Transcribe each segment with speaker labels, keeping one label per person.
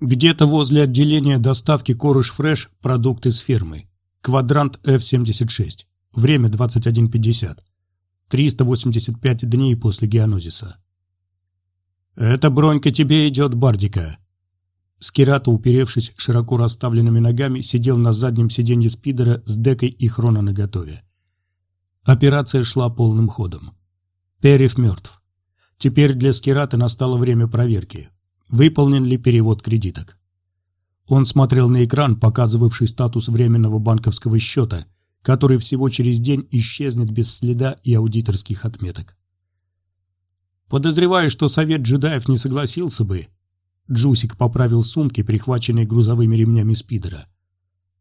Speaker 1: Где-то возле отделения доставки Корыш Фреш продукты с фермы. Квадрант F-76. Время 21.50. 385 дней после геонозиса. «Это бронька тебе идет, Бардика». Скирата, уперевшись широко расставленными ногами, сидел на заднем сиденье спидера с декой и хрона наготове. Операция шла полным ходом. Перев мертв. Теперь для Скирата настало время проверки. Выполнен ли перевод кредиток? Он смотрел на экран, показывавший статус временного банковского счета, который всего через день исчезнет без следа и аудиторских отметок. Подозреваю, что совет джедаев не согласился бы. Джусик поправил сумки, прихваченные грузовыми ремнями спидера.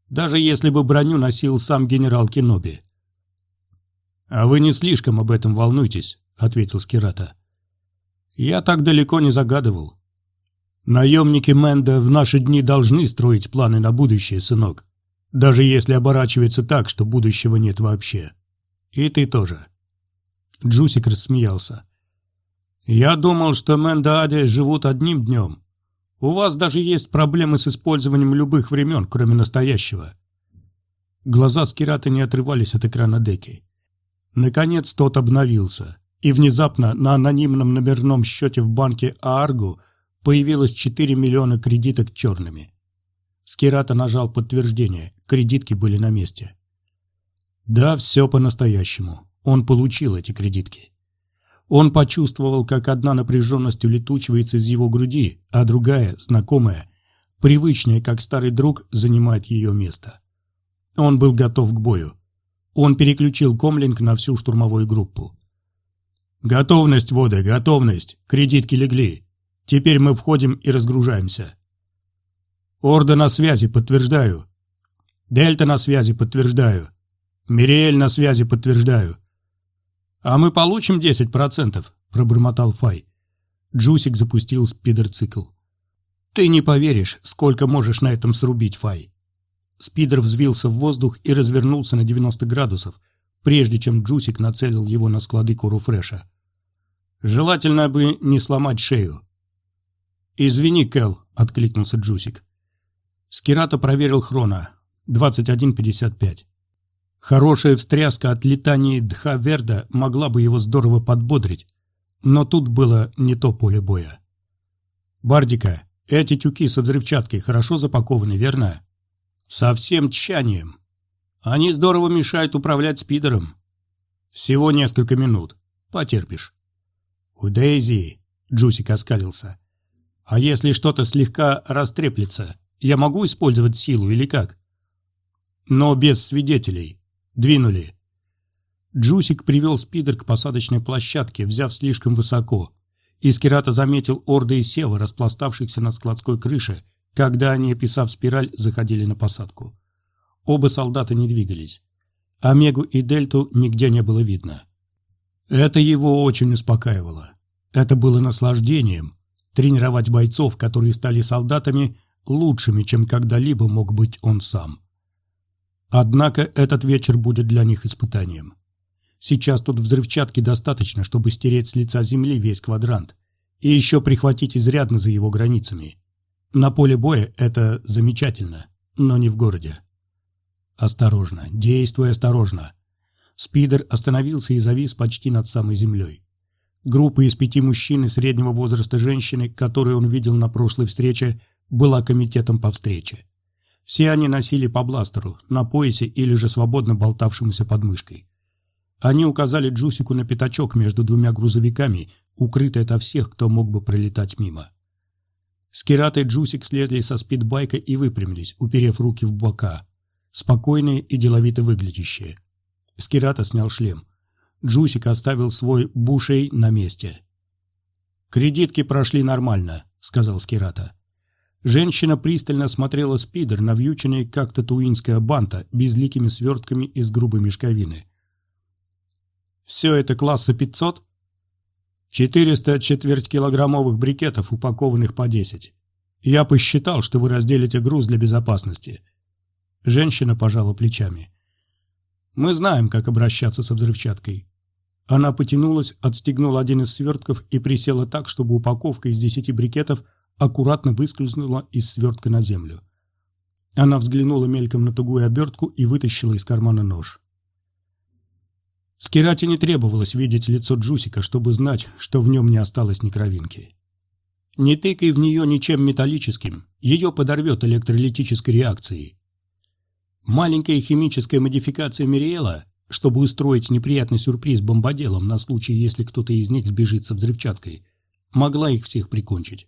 Speaker 1: Даже если бы броню носил сам генерал Кеноби. «А вы не слишком об этом волнуйтесь», — ответил Скирата. «Я так далеко не загадывал. Наемники Мэнда в наши дни должны строить планы на будущее, сынок. Даже если оборачивается так, что будущего нет вообще. И ты тоже». Джусик рассмеялся. «Я думал, что Мэнда живут одним днем. У вас даже есть проблемы с использованием любых времен, кроме настоящего». Глаза Скирата не отрывались от экрана деки. Наконец тот обновился, и внезапно на анонимном номерном счете в банке Ааргу появилось 4 миллиона кредиток черными. Скирата нажал подтверждение, кредитки были на месте. Да, все по-настоящему. Он получил эти кредитки. Он почувствовал, как одна напряженность улетучивается из его груди, а другая, знакомая, привычная, как старый друг, занимает ее место. Он был готов к бою. Он переключил комлинг на всю штурмовую группу. «Готовность, воды, готовность! Кредитки легли. Теперь мы входим и разгружаемся». «Орда на связи, подтверждаю». «Дельта на связи, подтверждаю». «Мириэль на связи, подтверждаю». «А мы получим 10%, — пробормотал Фай. Джусик запустил спидер-цикл. «Ты не поверишь, сколько можешь на этом срубить, Фай». Спидер взвился в воздух и развернулся на 90 градусов, прежде чем Джусик нацелил его на склады Куруфреша. «Желательно бы не сломать шею». «Извини, Кэл», — откликнулся Джусик. Скирата проверил хроно. 21.55. Хорошая встряска от летания Дхаверда могла бы его здорово подбодрить, но тут было не то поле боя. «Бардика, эти тюки со взрывчаткой хорошо запакованы, верно?» «Со всем тщанием. Они здорово мешают управлять спидером. Всего несколько минут. Потерпишь». «У Дейзи», — Джусик оскалился. «А если что-то слегка растреплется, я могу использовать силу или как?» «Но без свидетелей. Двинули. Джусик привел спидер к посадочной площадке, взяв слишком высоко. Искирата заметил орды и сева, распластавшихся на складской крыше, когда они, описав спираль, заходили на посадку. Оба солдата не двигались. Омегу и Дельту нигде не было видно. Это его очень успокаивало. Это было наслаждением. Тренировать бойцов, которые стали солдатами, лучшими, чем когда-либо мог быть он сам. Однако этот вечер будет для них испытанием. Сейчас тут взрывчатки достаточно, чтобы стереть с лица земли весь квадрант. И еще прихватить изрядно за его границами. На поле боя это замечательно, но не в городе. Осторожно, действуй осторожно. Спидер остановился и завис почти над самой землей. Группа из пяти мужчин и среднего возраста женщины, которую он видел на прошлой встрече, была комитетом по встрече. Все они носили по бластеру, на поясе или же свободно болтавшемуся под мышкой. Они указали Джусику на пятачок между двумя грузовиками, укрытый ото всех, кто мог бы пролетать мимо. Скират и Джусик слезли со спидбайка и выпрямились, уперев руки в бока. Спокойные и деловито выглядящие. Скирата снял шлем. Джусик оставил свой бушей на месте. «Кредитки прошли нормально», — сказал Скирата. Женщина пристально смотрела спидер, навьюченный как татуинская банта, безликими свертками из грубой мешковины. «Все это класса 500?» «400 четвертькилограммовых брикетов, упакованных по 10. Я посчитал, что вы разделите груз для безопасности». Женщина пожала плечами. «Мы знаем, как обращаться со взрывчаткой». Она потянулась, отстегнула один из свертков и присела так, чтобы упаковка из десяти брикетов – аккуратно выскользнула из свертка на землю. Она взглянула мельком на тугую обертку и вытащила из кармана нож. Скирате не требовалось видеть лицо Джусика, чтобы знать, что в нем не осталось ни кровинки. Не тыкай в нее ничем металлическим, ее подорвет электролитической реакцией. Маленькая химическая модификация Мириэла, чтобы устроить неприятный сюрприз бомбоделам на случай, если кто-то из них сбежит со взрывчаткой, могла их всех прикончить.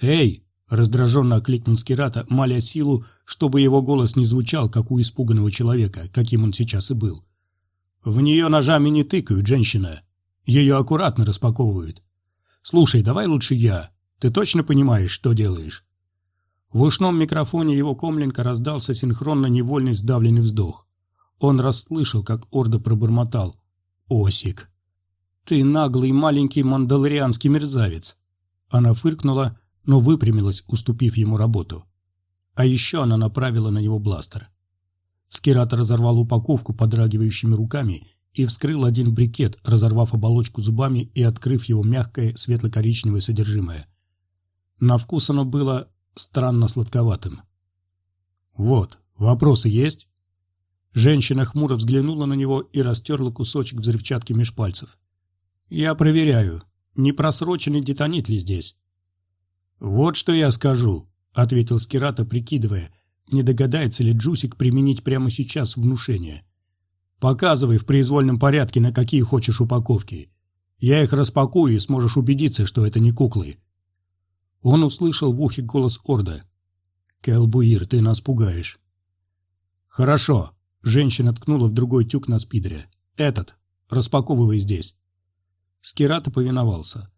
Speaker 1: «Эй!» – раздраженно окликнул Скирата, моля силу, чтобы его голос не звучал, как у испуганного человека, каким он сейчас и был. «В нее ножами не тыкают, женщина. Ее аккуратно распаковывают. Слушай, давай лучше я. Ты точно понимаешь, что делаешь?» В ушном микрофоне его комленка раздался синхронно невольный сдавленный вздох. Он расслышал, как Орда пробормотал. «Осик, ты наглый маленький мандалорианский мерзавец!» Она фыркнула, но выпрямилась, уступив ему работу. А еще она направила на него бластер. Скират разорвал упаковку подрагивающими руками и вскрыл один брикет, разорвав оболочку зубами и открыв его мягкое светло-коричневое содержимое. На вкус оно было странно сладковатым. «Вот, вопросы есть?» Женщина хмуро взглянула на него и растерла кусочек взрывчатки меж пальцев. «Я проверяю, не просроченный детонит ли здесь?» «Вот что я скажу», — ответил Скирата, прикидывая, не догадается ли Джусик применить прямо сейчас внушение. «Показывай в произвольном порядке, на какие хочешь упаковки. Я их распакую и сможешь убедиться, что это не куклы». Он услышал в ухе голос Орда. «Келбуир, ты нас пугаешь». «Хорошо», — женщина ткнула в другой тюк на спидере. «Этот. Распаковывай здесь». Скирата повиновался.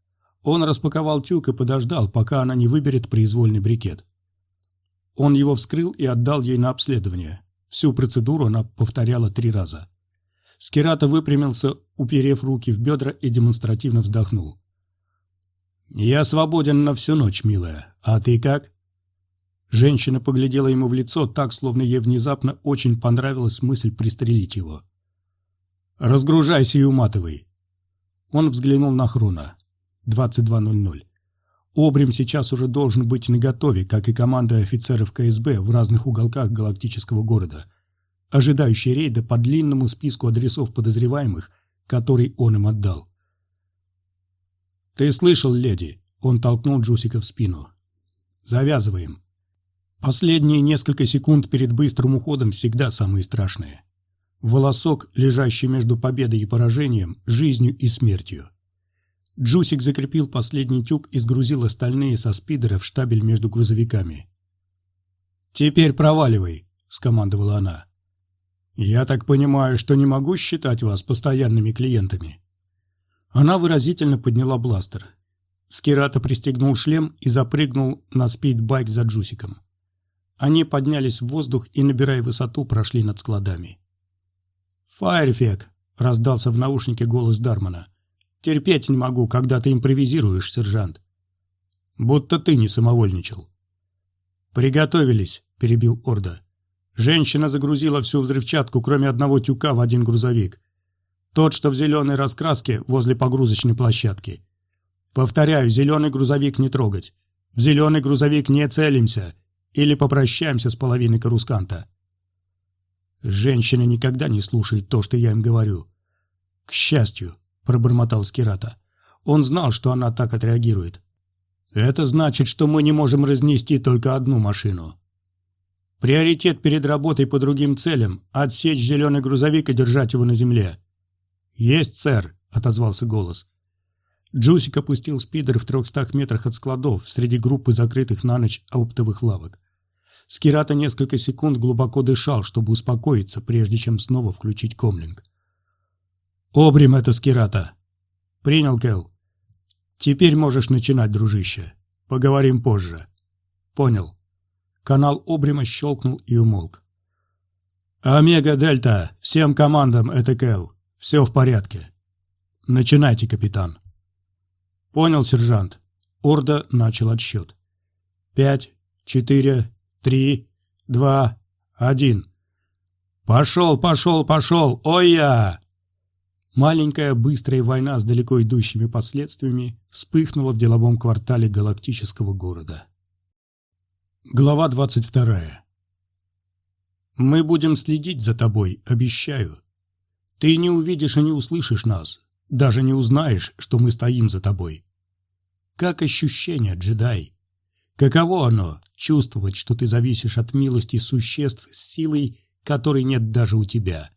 Speaker 1: Он распаковал тюк и подождал, пока она не выберет произвольный брикет. Он его вскрыл и отдал ей на обследование. Всю процедуру она повторяла три раза. Скирата выпрямился, уперев руки в бедра и демонстративно вздохнул. «Я свободен на всю ночь, милая. А ты как?» Женщина поглядела ему в лицо так, словно ей внезапно очень понравилась мысль пристрелить его. «Разгружайся и уматывай». Он взглянул на Хруна. 22.00. Обрим сейчас уже должен быть наготове, как и команда офицеров КСБ в разных уголках галактического города, ожидающие рейда по длинному списку адресов подозреваемых, который он им отдал. «Ты слышал, леди?» – он толкнул Джусика в спину. «Завязываем. Последние несколько секунд перед быстрым уходом всегда самые страшные. Волосок, лежащий между победой и поражением, жизнью и смертью. Джусик закрепил последний тюк и сгрузил остальные со спидера в штабель между грузовиками. «Теперь проваливай», — скомандовала она. «Я так понимаю, что не могу считать вас постоянными клиентами». Она выразительно подняла бластер. Скирата пристегнул шлем и запрыгнул на спидбайк за Джусиком. Они поднялись в воздух и, набирая высоту, прошли над складами. «Фаерфек!» — раздался в наушнике голос Дармана. Терпеть не могу, когда ты импровизируешь, сержант. Будто ты не самовольничал. Приготовились, перебил Орда. Женщина загрузила всю взрывчатку, кроме одного тюка, в один грузовик. Тот, что в зеленой раскраске, возле погрузочной площадки. Повторяю, зеленый грузовик не трогать. В зеленый грузовик не целимся. Или попрощаемся с половиной карусканта. Женщины никогда не слушают то, что я им говорю. К счастью, — пробормотал Скирата. Он знал, что она так отреагирует. «Это значит, что мы не можем разнести только одну машину. Приоритет перед работой по другим целям — отсечь зеленый грузовик и держать его на земле». «Есть, сэр», — отозвался голос. Джусик опустил спидер в трехстах метрах от складов среди группы закрытых на ночь оптовых лавок. Скирата несколько секунд глубоко дышал, чтобы успокоиться, прежде чем снова включить комлинг. «Обрим это Скирата». «Принял, Кэл. Теперь можешь начинать, дружище. Поговорим позже». «Понял». Канал Обрима щелкнул и умолк. «Омега-Дельта, всем командам, это Кэл. Все в порядке. Начинайте, капитан». «Понял, сержант». Орда начал отсчет. «Пять, четыре, три, два, один». «Пошел, пошел, пошел! Ой-я!» Маленькая быстрая война с далеко идущими последствиями вспыхнула в деловом квартале галактического города. Глава 22. «Мы будем следить за тобой, обещаю. Ты не увидишь и не услышишь нас, даже не узнаешь, что мы стоим за тобой. Как ощущение, джедай? Каково оно – чувствовать, что ты зависишь от милости существ с силой, которой нет даже у тебя?»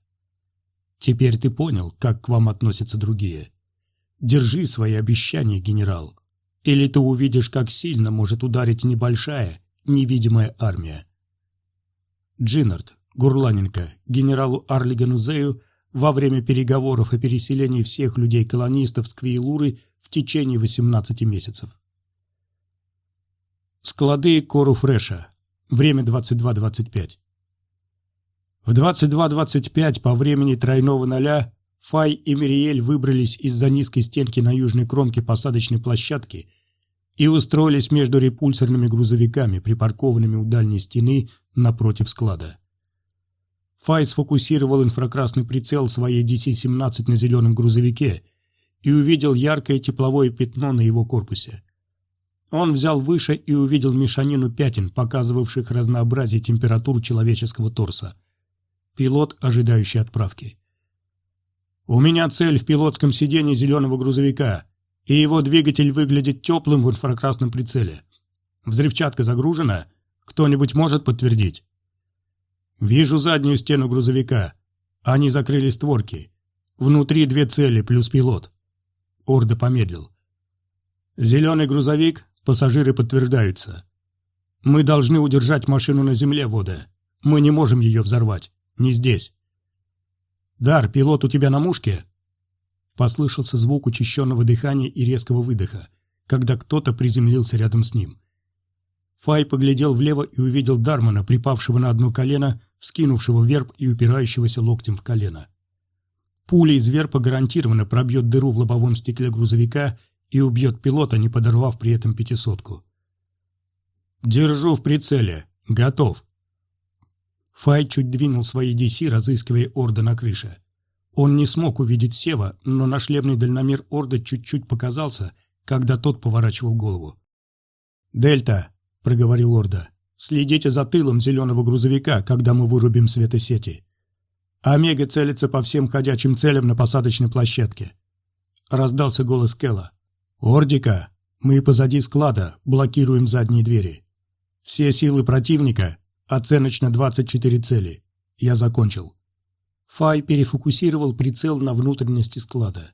Speaker 1: Теперь ты понял, как к вам относятся другие. Держи свои обещания, генерал. Или ты увидишь, как сильно может ударить небольшая, невидимая армия. Джиннард, Гурланенко, генералу Арлигану Зею во время переговоров о переселении всех людей-колонистов с Квейлуры в течение 18 месяцев. Склады Кору Фреша. Время 22.25. В 22.25 по времени тройного ноля Фай и Мириэль выбрались из-за низкой стенки на южной кромке посадочной площадки и устроились между репульсорными грузовиками, припаркованными у дальней стены напротив склада. Фай сфокусировал инфракрасный прицел своей DC-17 на зеленом грузовике и увидел яркое тепловое пятно на его корпусе. Он взял выше и увидел мешанину пятен, показывавших разнообразие температур человеческого торса – Пилот, ожидающий отправки. «У меня цель в пилотском сиденье зеленого грузовика, и его двигатель выглядит теплым в инфракрасном прицеле. Взрывчатка загружена? Кто-нибудь может подтвердить?» «Вижу заднюю стену грузовика. Они закрыли створки. Внутри две цели плюс пилот». Орда помедлил. «Зеленый грузовик, пассажиры подтверждаются. Мы должны удержать машину на земле, Вода. Мы не можем ее взорвать. Не здесь. «Дар, пилот у тебя на мушке?» Послышался звук учащенного дыхания и резкого выдоха, когда кто-то приземлился рядом с ним. Фай поглядел влево и увидел Дармана, припавшего на одно колено, вскинувшего верб и упирающегося локтем в колено. Пуля из верпа гарантированно пробьет дыру в лобовом стекле грузовика и убьет пилота, не подорвав при этом пятисотку. «Держу в прицеле. Готов», Фай чуть двинул свои DC, разыскивая Орда на крыше. Он не смог увидеть Сева, но на шлемный дальномер Орда чуть-чуть показался, когда тот поворачивал голову. «Дельта», — проговорил Орда, — «следите за тылом зеленого грузовика, когда мы вырубим светосети. Омега целится по всем ходячим целям на посадочной площадке». Раздался голос Кэлла. «Ордика, мы позади склада, блокируем задние двери. Все силы противника Оценочно 24 цели. Я закончил. Фай перефокусировал прицел на внутренности склада.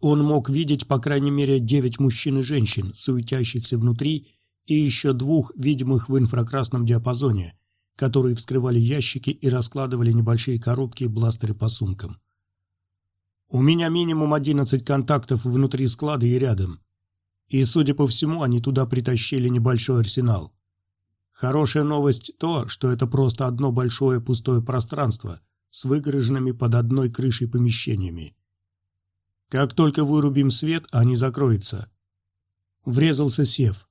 Speaker 1: Он мог видеть по крайней мере девять мужчин и женщин, суетящихся внутри, и еще двух, видимых в инфракрасном диапазоне, которые вскрывали ящики и раскладывали небольшие коробки и бластеры по сумкам. У меня минимум 11 контактов внутри склада и рядом. И, судя по всему, они туда притащили небольшой арсенал. Хорошая новость то, что это просто одно большое пустое пространство с выгороженными под одной крышей помещениями. Как только вырубим свет, они закроются. Врезался Сев.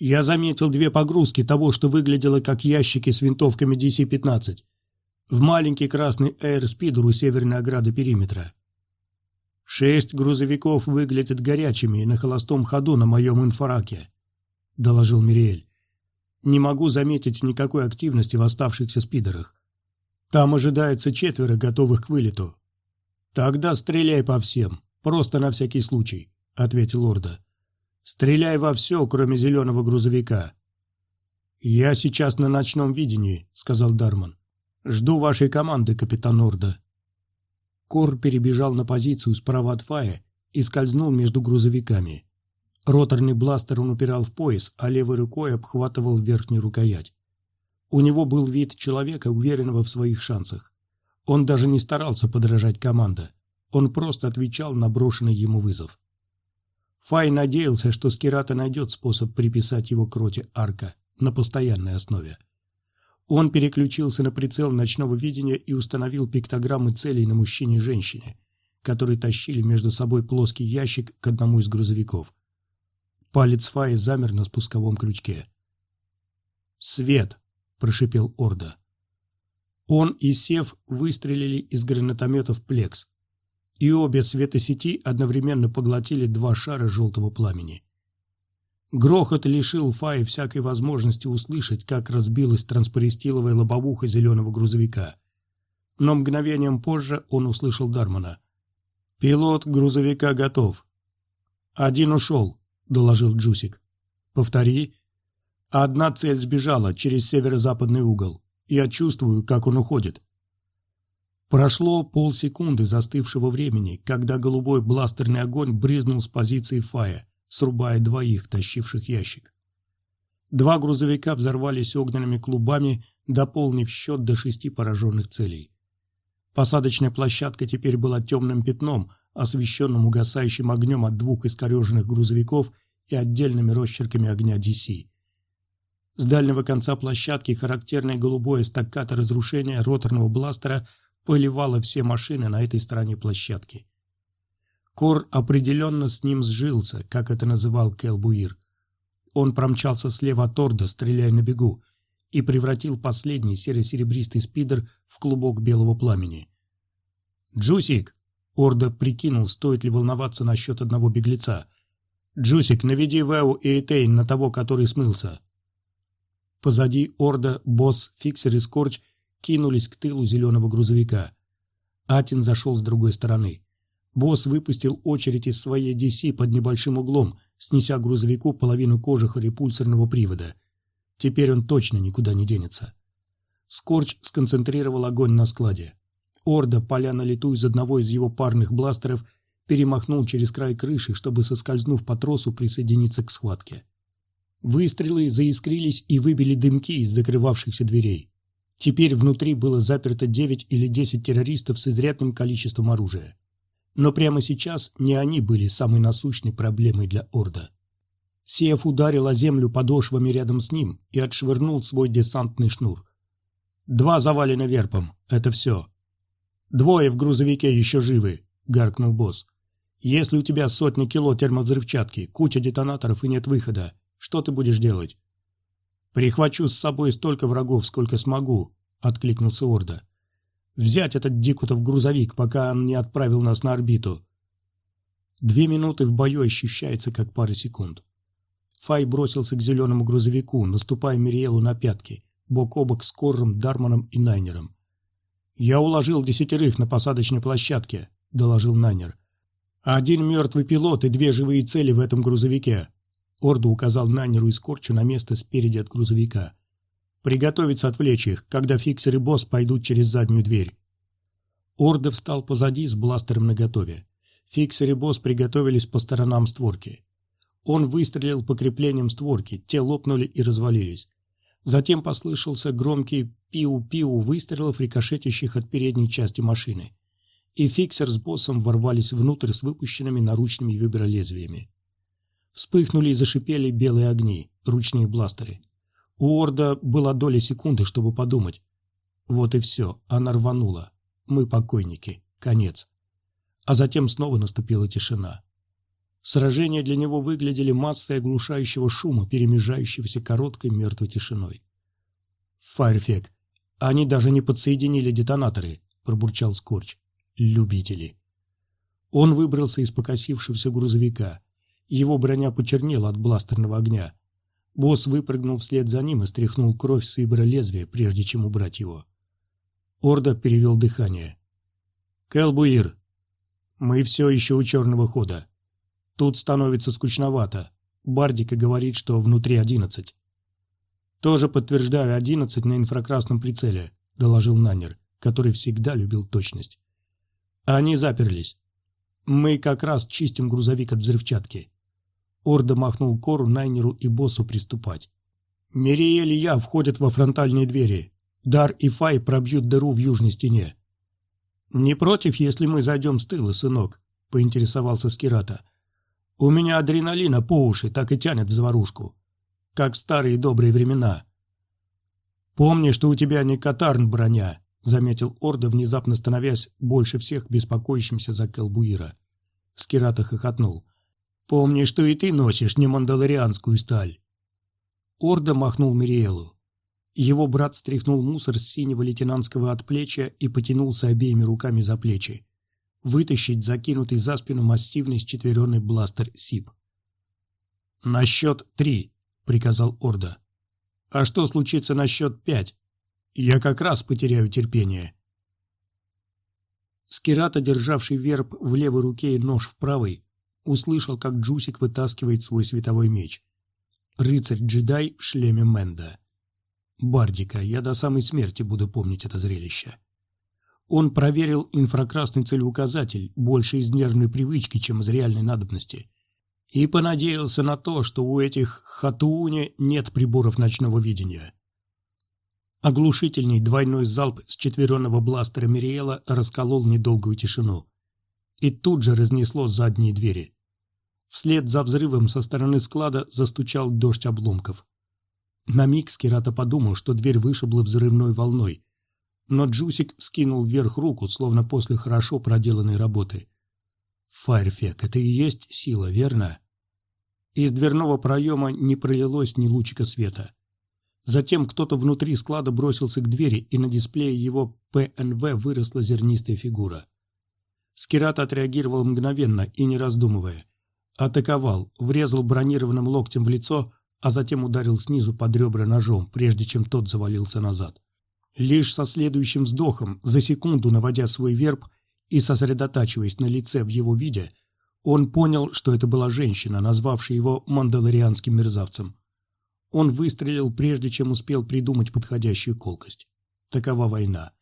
Speaker 1: Я заметил две погрузки того, что выглядело как ящики с винтовками DC-15 в маленький красный аэрспидер у северной ограды периметра. Шесть грузовиков выглядят горячими на холостом ходу на моем инфараке, доложил Мириэль не могу заметить никакой активности в оставшихся спидерах. Там ожидается четверо, готовых к вылету. Тогда стреляй по всем, просто на всякий случай, ответил Орда. Стреляй во все, кроме зеленого грузовика. Я сейчас на ночном видении, сказал Дарман. Жду вашей команды, капитан Орда. Кор перебежал на позицию справа от Фая и скользнул между грузовиками. Роторный бластер он упирал в пояс, а левой рукой обхватывал верхнюю рукоять. У него был вид человека, уверенного в своих шансах. Он даже не старался подражать команде. Он просто отвечал на брошенный ему вызов. Фай надеялся, что Скирата найдет способ приписать его к роте Арка на постоянной основе. Он переключился на прицел ночного видения и установил пиктограммы целей на мужчине и женщине, которые тащили между собой плоский ящик к одному из грузовиков. Палец Фаи замер на спусковом крючке. «Свет!» – прошипел Орда. Он и Сев выстрелили из гранатометов «Плекс». И обе светосети одновременно поглотили два шара желтого пламени. Грохот лишил Фаи всякой возможности услышать, как разбилась транспористиловая лобовуха зеленого грузовика. Но мгновением позже он услышал Дармана. «Пилот грузовика готов». «Один ушел», — доложил Джусик. «Повтори». «Одна цель сбежала через северо-западный угол. Я чувствую, как он уходит». Прошло полсекунды застывшего времени, когда голубой бластерный огонь брызнул с позиции Фая срубая двоих, тащивших ящик. Два грузовика взорвались огненными клубами, дополнив счет до шести пораженных целей. Посадочная площадка теперь была темным пятном, освещенным угасающим огнем от двух искореженных грузовиков и отдельными росчерками огня DC. С дальнего конца площадки характерное голубое стаккато разрушения роторного бластера поливало все машины на этой стороне площадки. Кор определенно с ним сжился, как это называл Келбуир. Он промчался слева от Орда, стреляя на бегу, и превратил последний серо-серебристый спидер в клубок белого пламени. «Джусик!» — Орда прикинул, стоит ли волноваться насчет одного беглеца. «Джусик, наведи Вэу и Этейн на того, который смылся». Позади Орда босс, Фиксер и Скорч кинулись к тылу зеленого грузовика. Атин зашел с другой стороны. Босс выпустил очередь из своей DC под небольшим углом, снеся грузовику половину кожуха репульсорного привода. Теперь он точно никуда не денется. Скорч сконцентрировал огонь на складе. Орда, поля на лету из одного из его парных бластеров, перемахнул через край крыши, чтобы, соскользнув по тросу, присоединиться к схватке. Выстрелы заискрились и выбили дымки из закрывавшихся дверей. Теперь внутри было заперто 9 или 10 террористов с изрядным количеством оружия. Но прямо сейчас не они были самой насущной проблемой для Орда. Сев ударил о землю подошвами рядом с ним и отшвырнул свой десантный шнур. «Два завалены верпом. Это все». «Двое в грузовике еще живы», — гаркнул босс. «Если у тебя сотни кило термовзрывчатки, куча детонаторов и нет выхода, что ты будешь делать?» «Прихвачу с собой столько врагов, сколько смогу», — откликнулся Орда. Взять этот Дикутов грузовик, пока он не отправил нас на орбиту. Две минуты в бою ощущается, как пара секунд. Фай бросился к зеленому грузовику, наступая Мириэлу на пятки, бок о бок с Корром, Дарманом и Найнером. «Я уложил десятерых на посадочной площадке», — доложил Найнер. «Один мертвый пилот и две живые цели в этом грузовике». Орду указал Найнеру и Скорчу на место спереди от грузовика. Приготовиться отвлечь их, когда фиксер и босс пойдут через заднюю дверь. Орда встал позади с бластером наготове. Фиксер и босс приготовились по сторонам створки. Он выстрелил по креплениям створки, те лопнули и развалились. Затем послышался громкий пиу-пиу выстрелов, рикошетящих от передней части машины. И фиксер с боссом ворвались внутрь с выпущенными наручными вибролезвиями. Вспыхнули и зашипели белые огни, ручные бластеры. У Орда была доля секунды, чтобы подумать. Вот и все, она рванула. Мы покойники. Конец. А затем снова наступила тишина. Сражения для него выглядели массой оглушающего шума, перемежающегося короткой мертвой тишиной. «Файрфек, они даже не подсоединили детонаторы», – пробурчал Скорч. «Любители». Он выбрался из покосившегося грузовика. Его броня почернела от бластерного огня. Босс выпрыгнул вслед за ним и стряхнул кровь с лезвия, прежде чем убрать его. Орда перевел дыхание. «Келбуир, мы все еще у черного хода. Тут становится скучновато. Бардика говорит, что внутри одиннадцать». «Тоже подтверждаю одиннадцать на инфракрасном прицеле», — доложил Нанер, который всегда любил точность. «Они заперлись. Мы как раз чистим грузовик от взрывчатки. Орда махнул Кору, Найнеру и боссу приступать. «Мириэль и я входят во фронтальные двери. Дар и Фай пробьют дыру в южной стене». «Не против, если мы зайдем с тыла, сынок?» — поинтересовался Скирата. «У меня адреналина по уши так и тянет в заварушку. Как в старые добрые времена». «Помни, что у тебя не катарн броня», — заметил Орда, внезапно становясь больше всех беспокоящимся за Келбуира. Скирата хохотнул. Помни, что и ты носишь не мандалорианскую сталь. Орда махнул Мириэлу. Его брат стряхнул мусор с синего лейтенантского отплечья и потянулся обеими руками за плечи. вытащить закинутый за спину массивный счетверенный бластер СИП. «На счет три», — приказал Орда. «А что случится на счет пять? Я как раз потеряю терпение». Скирата, державший верб в левой руке и нож в правой, услышал, как Джусик вытаскивает свой световой меч. Рыцарь-джедай в шлеме Менда. Бардика, я до самой смерти буду помнить это зрелище. Он проверил инфракрасный целеуказатель больше из нервной привычки, чем из реальной надобности. И понадеялся на то, что у этих хатууни нет приборов ночного видения. Оглушительный двойной залп с четверенного бластера Мириэла расколол недолгую тишину. И тут же разнесло задние двери. Вслед за взрывом со стороны склада застучал дождь обломков. На миг Скирата подумал, что дверь вышибла взрывной волной, но Джусик вскинул вверх руку, словно после хорошо проделанной работы. «Фаерфек, это и есть сила, верно?» Из дверного проема не пролилось ни лучика света. Затем кто-то внутри склада бросился к двери, и на дисплее его ПНВ выросла зернистая фигура. Скират отреагировал мгновенно и не раздумывая. Атаковал, врезал бронированным локтем в лицо, а затем ударил снизу под ребра ножом, прежде чем тот завалился назад. Лишь со следующим вздохом, за секунду наводя свой верб и сосредотачиваясь на лице в его виде, он понял, что это была женщина, назвавшая его мандалорианским мерзавцем. Он выстрелил, прежде чем успел придумать подходящую колкость. Такова война.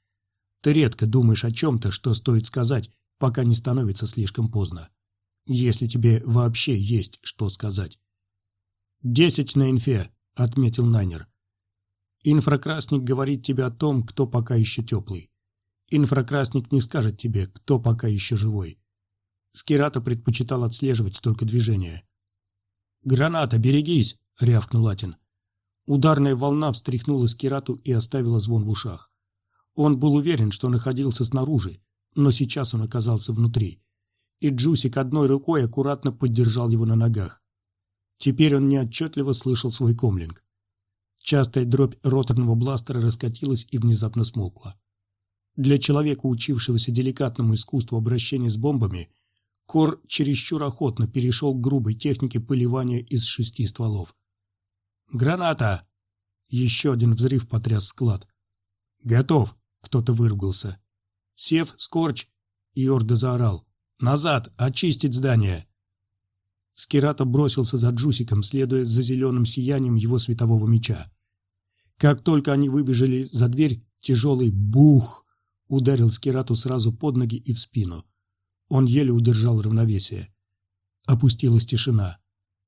Speaker 1: Ты редко думаешь о чем-то, что стоит сказать, пока не становится слишком поздно. Если тебе вообще есть что сказать. «Десять на инфе», — отметил Найнер. Инфракрасник говорит тебе о том, кто пока еще теплый. Инфракрасник не скажет тебе, кто пока еще живой. Скирата предпочитал отслеживать только движение. «Граната, берегись!» — рявкнул Латин. Ударная волна встряхнула Скирату и оставила звон в ушах. Он был уверен, что находился снаружи, но сейчас он оказался внутри. И Джусик одной рукой аккуратно поддержал его на ногах. Теперь он неотчетливо слышал свой комлинг. Частая дробь роторного бластера раскатилась и внезапно смолкла. Для человека, учившегося деликатному искусству обращения с бомбами, Кор чересчур охотно перешел к грубой технике поливания из шести стволов. «Граната!» Еще один взрыв потряс склад. «Готов!» — кто-то выругался. «Сев, Скорч!» — Йорда заорал. «Назад! Очистить здание!» Скирата бросился за Джусиком, следуя за зеленым сиянием его светового меча. Как только они выбежали за дверь, тяжелый бух ударил Скирату сразу под ноги и в спину. Он еле удержал равновесие. Опустилась тишина.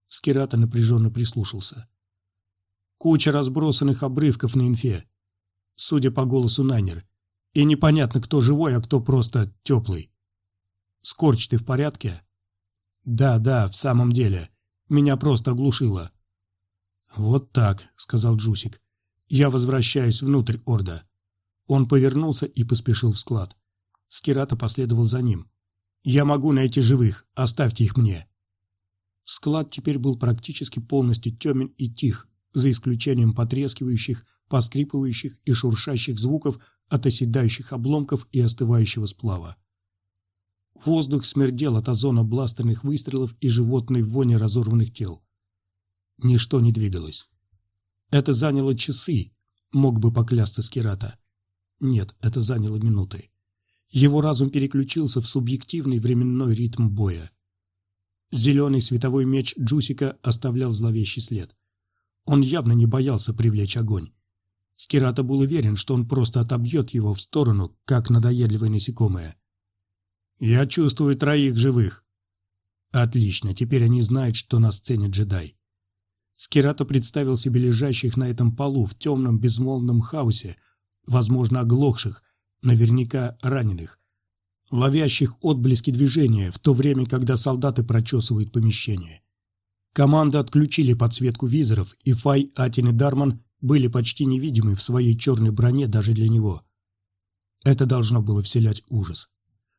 Speaker 1: Скирата напряженно прислушался. Куча разбросанных обрывков на инфе. Судя по голосу Найнер. И непонятно, кто живой, а кто просто теплый. «Скорч, ты в порядке?» «Да, да, в самом деле. Меня просто оглушило». «Вот так», — сказал Джусик. «Я возвращаюсь внутрь Орда». Он повернулся и поспешил в склад. Скирата последовал за ним. «Я могу найти живых. Оставьте их мне». Склад теперь был практически полностью темен и тих, за исключением потрескивающих, поскрипывающих и шуршащих звуков от оседающих обломков и остывающего сплава. Воздух смердел от озона бластерных выстрелов и животной вони разорванных тел. Ничто не двигалось. Это заняло часы, мог бы поклясться Скирата. Нет, это заняло минуты. Его разум переключился в субъективный временной ритм боя. Зеленый световой меч Джусика оставлял зловещий след. Он явно не боялся привлечь огонь. Скирата был уверен, что он просто отобьет его в сторону, как надоедливое насекомое. «Я чувствую троих живых». «Отлично, теперь они знают, что на сцене джедай». Скирата представил себе лежащих на этом полу в темном безмолвном хаосе, возможно, оглохших, наверняка раненых, ловящих отблески движения в то время, когда солдаты прочесывают помещение. Команда отключили подсветку визоров, и Фай, Атин и Дарман были почти невидимы в своей черной броне даже для него. Это должно было вселять ужас.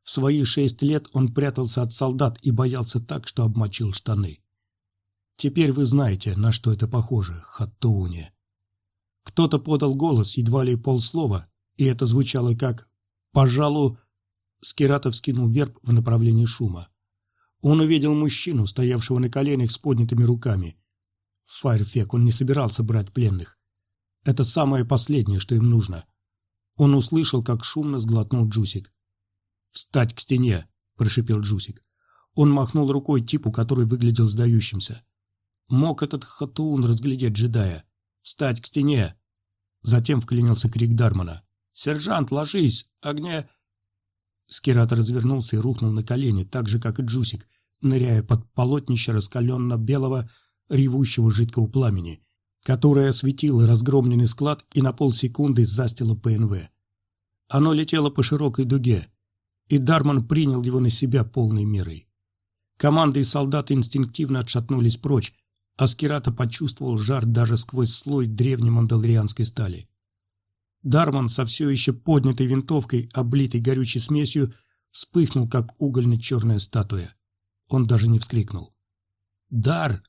Speaker 1: В свои шесть лет он прятался от солдат и боялся так, что обмочил штаны. Теперь вы знаете, на что это похоже, Хаттууне. Кто-то подал голос, едва ли полслова, и это звучало как «пожалуй». Скиратов скинул верб в направлении шума. Он увидел мужчину, стоявшего на коленях с поднятыми руками. Файрфек, он не собирался брать пленных. Это самое последнее, что им нужно. Он услышал, как шумно сглотнул Джусик. «Встать к стене!» – прошипел Джусик. Он махнул рукой типу, который выглядел сдающимся. Мог этот хатун разглядеть джедая. «Встать к стене!» Затем вклинился крик Дармана. «Сержант, ложись! Огня...» Скират развернулся и рухнул на колени, так же, как и Джусик, ныряя под полотнище раскаленно-белого, ревущего жидкого пламени, которое осветило разгромленный склад и на полсекунды застило ПНВ. Оно летело по широкой дуге, и Дарман принял его на себя полной мерой. Команды и солдаты инстинктивно отшатнулись прочь, а Скирата почувствовал жар даже сквозь слой древней мандалрианской стали. Дарман со все еще поднятой винтовкой, облитой горючей смесью, вспыхнул, как угольно-черная статуя. Он даже не вскрикнул. «Дар!»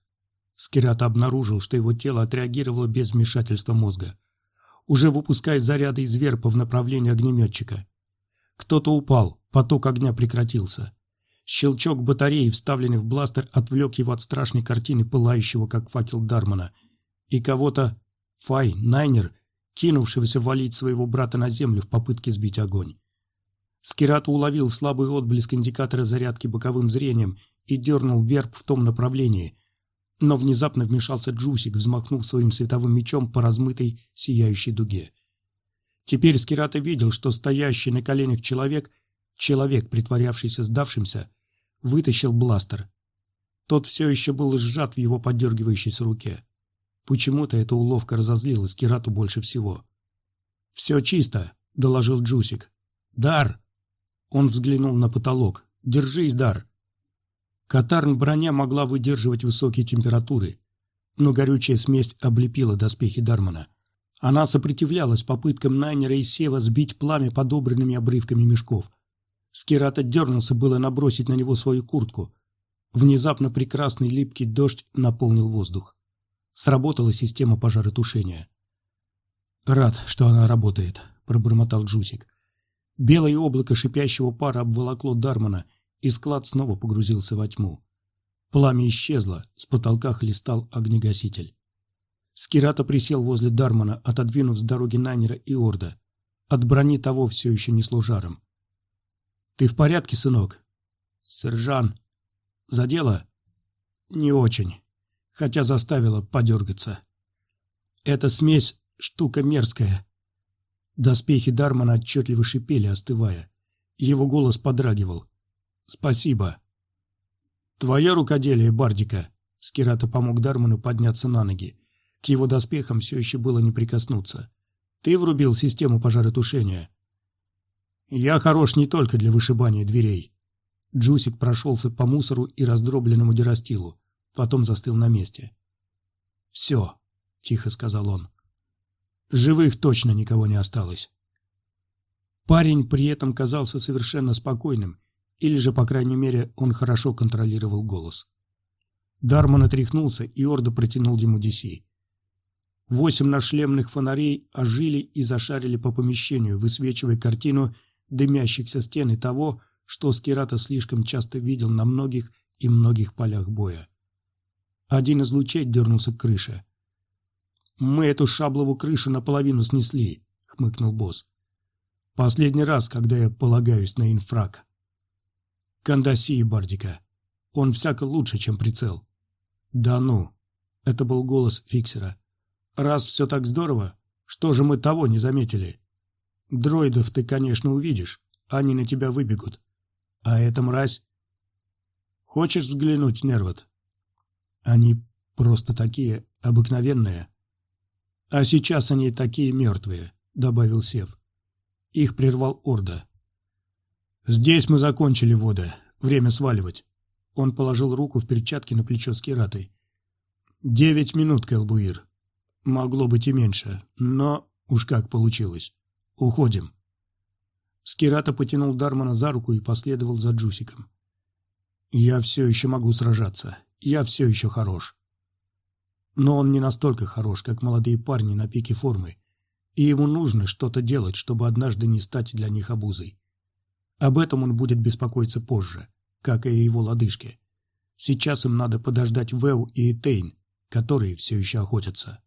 Speaker 1: Скирата обнаружил, что его тело отреагировало без вмешательства мозга. Уже выпуская заряды из верпа в направлении огнеметчика. Кто-то упал, поток огня прекратился. Щелчок батареи, вставленный в бластер, отвлек его от страшной картины, пылающего, как факел Дармана. И кого-то, Фай, Найнер, кинувшегося валить своего брата на землю в попытке сбить огонь. Скират уловил слабый отблеск индикатора зарядки боковым зрением и дернул верб в том направлении. Но внезапно вмешался Джусик, взмахнув своим световым мечом по размытой, сияющей дуге. Теперь Скирата видел, что стоящий на коленях человек, человек, притворявшийся сдавшимся, вытащил бластер. Тот все еще был сжат в его подергивающейся руке. Почему-то эта уловка разозлила Скирату больше всего. «Все чисто», — доложил Джусик. «Дар!» Он взглянул на потолок. «Держись, Дар!» Катарн броня могла выдерживать высокие температуры, но горючая смесь облепила доспехи Дармана. Она сопротивлялась попыткам Найнера и Сева сбить пламя подобранными обрывками мешков. Скирата дернулся было набросить на него свою куртку. Внезапно прекрасный липкий дождь наполнил воздух. Сработала система пожаротушения. «Рад, что она работает», — пробормотал Джусик. Белое облако шипящего пара обволокло Дармана, и склад снова погрузился во тьму. Пламя исчезло, с потолка хлестал огнегаситель. Скирата присел возле Дармана, отодвинув с дороги Найнера и Орда. От брони того все еще несло жаром. «Ты в порядке, сынок?» «Сержан». «За дело?» «Не очень хотя заставила подергаться. Эта смесь — штука мерзкая. Доспехи Дармана отчетливо шипели, остывая. Его голос подрагивал. «Спасибо». «Твое рукоделие, Бардика», — Скирата помог Дарману подняться на ноги. К его доспехам все еще было не прикоснуться. «Ты врубил систему пожаротушения». «Я хорош не только для вышибания дверей». Джусик прошелся по мусору и раздробленному дерастилу потом застыл на месте. «Все», — тихо сказал он. «Живых точно никого не осталось». Парень при этом казался совершенно спокойным, или же, по крайней мере, он хорошо контролировал голос. Дарман отряхнулся, и Орда протянул ему Диси. Восемь нашлемных фонарей ожили и зашарили по помещению, высвечивая картину дымящихся стен и того, что Скирата слишком часто видел на многих и многих полях боя. Один из лучей дернулся к крыше. «Мы эту шаблову крышу наполовину снесли», — хмыкнул босс. «Последний раз, когда я полагаюсь на инфраг». «Кандаси, Бардика. Он всяко лучше, чем прицел». «Да ну!» — это был голос фиксера. «Раз все так здорово, что же мы того не заметили? Дроидов ты, конечно, увидишь, они на тебя выбегут. А эта мразь...» «Хочешь взглянуть, Нервот?» Они просто такие обыкновенные. А сейчас они такие мертвые, добавил Сев. Их прервал Орда. Здесь мы закончили вода. Время сваливать. Он положил руку в перчатки на плечо Скиратой. Девять минут, Кэлбуир. Могло быть и меньше, но уж как получилось. Уходим. Скирата потянул Дармана за руку и последовал за Джусиком. «Я все еще могу сражаться я все еще хорош. Но он не настолько хорош, как молодые парни на пике формы, и ему нужно что-то делать, чтобы однажды не стать для них обузой. Об этом он будет беспокоиться позже, как и его лодыжке. Сейчас им надо подождать Вэу и Тейн, которые все еще охотятся.